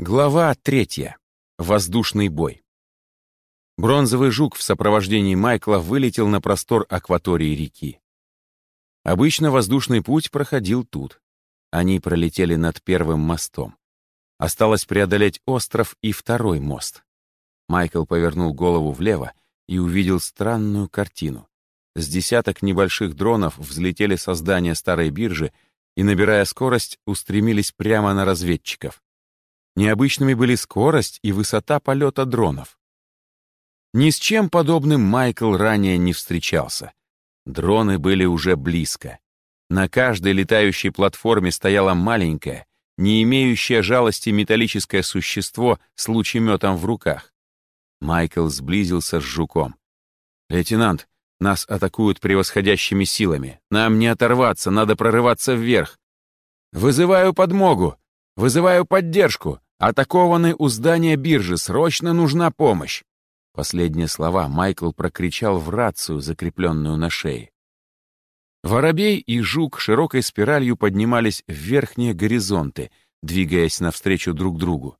Глава третья. Воздушный бой. Бронзовый жук в сопровождении Майкла вылетел на простор акватории реки. Обычно воздушный путь проходил тут. Они пролетели над первым мостом. Осталось преодолеть остров и второй мост. Майкл повернул голову влево и увидел странную картину. С десяток небольших дронов взлетели со здания старой биржи и, набирая скорость, устремились прямо на разведчиков. Необычными были скорость и высота полета дронов. Ни с чем подобным Майкл ранее не встречался. Дроны были уже близко. На каждой летающей платформе стояло маленькое, не имеющее жалости металлическое существо с лучеметом в руках. Майкл сблизился с жуком. «Лейтенант, нас атакуют превосходящими силами. Нам не оторваться, надо прорываться вверх. Вызываю подмогу! Вызываю поддержку! Атакованы у здания биржи, срочно нужна помощь!» Последние слова Майкл прокричал в рацию, закрепленную на шее. Воробей и жук широкой спиралью поднимались в верхние горизонты, двигаясь навстречу друг другу.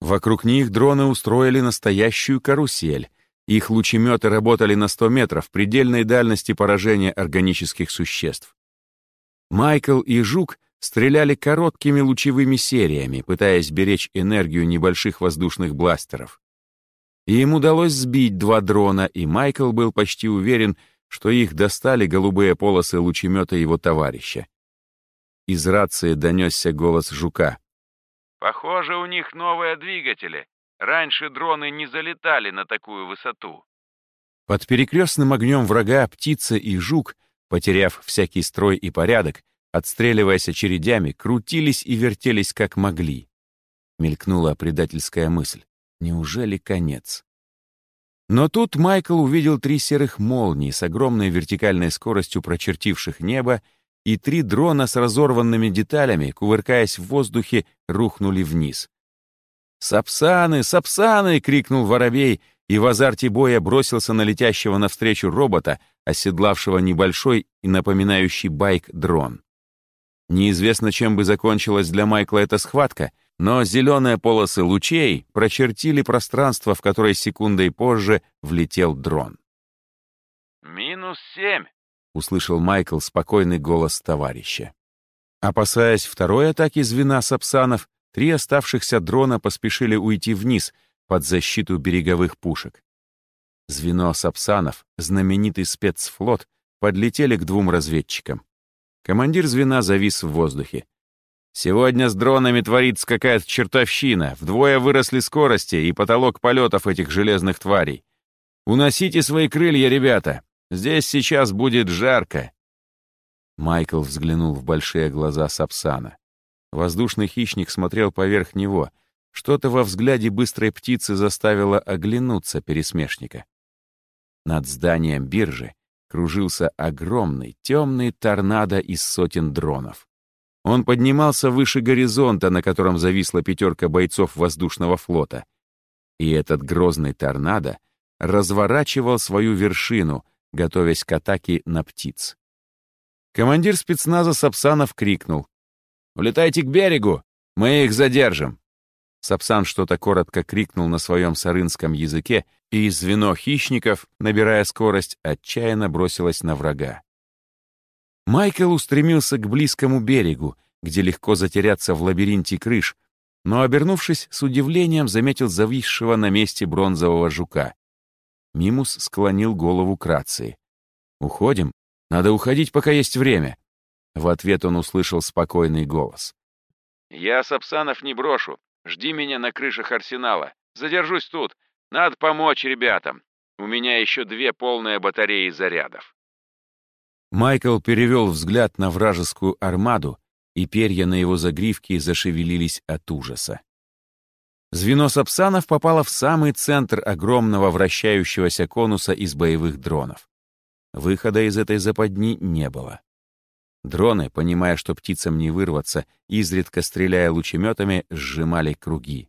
Вокруг них дроны устроили настоящую карусель. Их лучеметы работали на 100 метров предельной дальности поражения органических существ. Майкл и жук стреляли короткими лучевыми сериями, пытаясь беречь энергию небольших воздушных бластеров. И им удалось сбить два дрона, и Майкл был почти уверен, что их достали голубые полосы лучемета его товарища. Из рации донесся голос жука. «Похоже, у них новые двигатели. Раньше дроны не залетали на такую высоту». Под перекрестным огнем врага птица и жук, потеряв всякий строй и порядок, отстреливаясь очередями, крутились и вертелись как могли. Мелькнула предательская мысль. Неужели конец? Но тут Майкл увидел три серых молнии с огромной вертикальной скоростью прочертивших небо, и три дрона с разорванными деталями, кувыркаясь в воздухе, рухнули вниз. «Сапсаны! Сапсаны!» — крикнул воробей, и в азарте боя бросился на летящего навстречу робота, оседлавшего небольшой и напоминающий байк дрон. Неизвестно, чем бы закончилась для Майкла эта схватка, но зеленые полосы лучей прочертили пространство, в которое секундой позже влетел дрон. «Минус семь», — услышал Майкл спокойный голос товарища. Опасаясь второй атаки звена сапсанов, три оставшихся дрона поспешили уйти вниз, под защиту береговых пушек. Звено сапсанов, знаменитый спецфлот, подлетели к двум разведчикам. Командир звена завис в воздухе. «Сегодня с дронами творится какая-то чертовщина. Вдвое выросли скорости и потолок полетов этих железных тварей. Уносите свои крылья, ребята. Здесь сейчас будет жарко». Майкл взглянул в большие глаза Сапсана. Воздушный хищник смотрел поверх него. Что-то во взгляде быстрой птицы заставило оглянуться пересмешника. Над зданием биржи кружился огромный темный торнадо из сотен дронов. Он поднимался выше горизонта, на котором зависла пятерка бойцов воздушного флота. И этот грозный торнадо разворачивал свою вершину, готовясь к атаке на птиц. Командир спецназа Сапсанов крикнул. «Улетайте к берегу! Мы их задержим!» Сапсан что-то коротко крикнул на своем сарынском языке, и звено хищников, набирая скорость, отчаянно бросилось на врага. Майкл устремился к близкому берегу, где легко затеряться в лабиринте крыш, но, обернувшись, с удивлением заметил зависшего на месте бронзового жука. Мимус склонил голову к рации. «Уходим? Надо уходить, пока есть время». В ответ он услышал спокойный голос. «Я Сапсанов не брошу. Жди меня на крышах арсенала. Задержусь тут. Надо помочь ребятам. У меня еще две полные батареи зарядов. Майкл перевел взгляд на вражескую армаду, и перья на его загривке зашевелились от ужаса. Звено Сапсанов попало в самый центр огромного вращающегося конуса из боевых дронов. Выхода из этой западни не было. Дроны, понимая, что птицам не вырваться, изредка стреляя лучеметами, сжимали круги.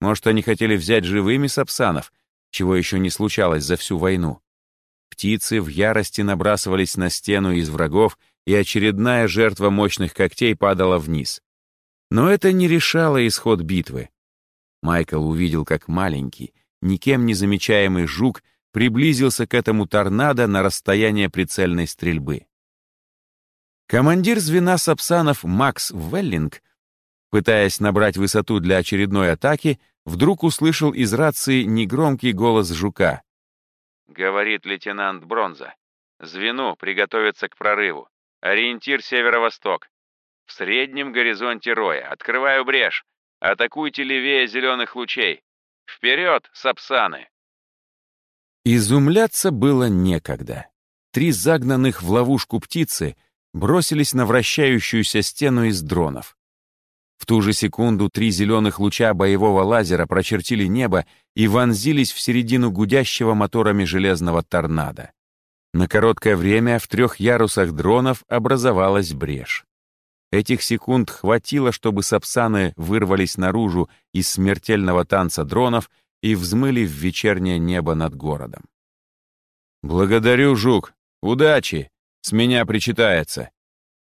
Может, они хотели взять живыми сапсанов, чего еще не случалось за всю войну. Птицы в ярости набрасывались на стену из врагов, и очередная жертва мощных когтей падала вниз. Но это не решало исход битвы. Майкл увидел, как маленький, никем не замечаемый жук приблизился к этому торнадо на расстояние прицельной стрельбы. Командир звена Сапсанов Макс Веллинг, пытаясь набрать высоту для очередной атаки, вдруг услышал из рации негромкий голос жука. «Говорит лейтенант Бронза. Звену приготовиться к прорыву. Ориентир северо-восток. В среднем горизонте роя. Открываю брешь. Атакуйте левее зеленых лучей. Вперед, сапсаны!» Изумляться было некогда. Три загнанных в ловушку птицы бросились на вращающуюся стену из дронов. В ту же секунду три зеленых луча боевого лазера прочертили небо и вонзились в середину гудящего моторами железного торнадо. На короткое время в трех ярусах дронов образовалась брешь. Этих секунд хватило, чтобы сапсаны вырвались наружу из смертельного танца дронов и взмыли в вечернее небо над городом. «Благодарю, Жук! Удачи! С меня причитается!»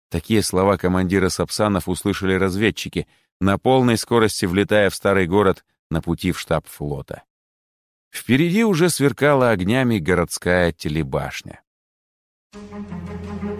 Такие слова командира Сапсанов услышали разведчики, на полной скорости влетая в старый город на пути в штаб флота. Впереди уже сверкала огнями городская телебашня. Thank you.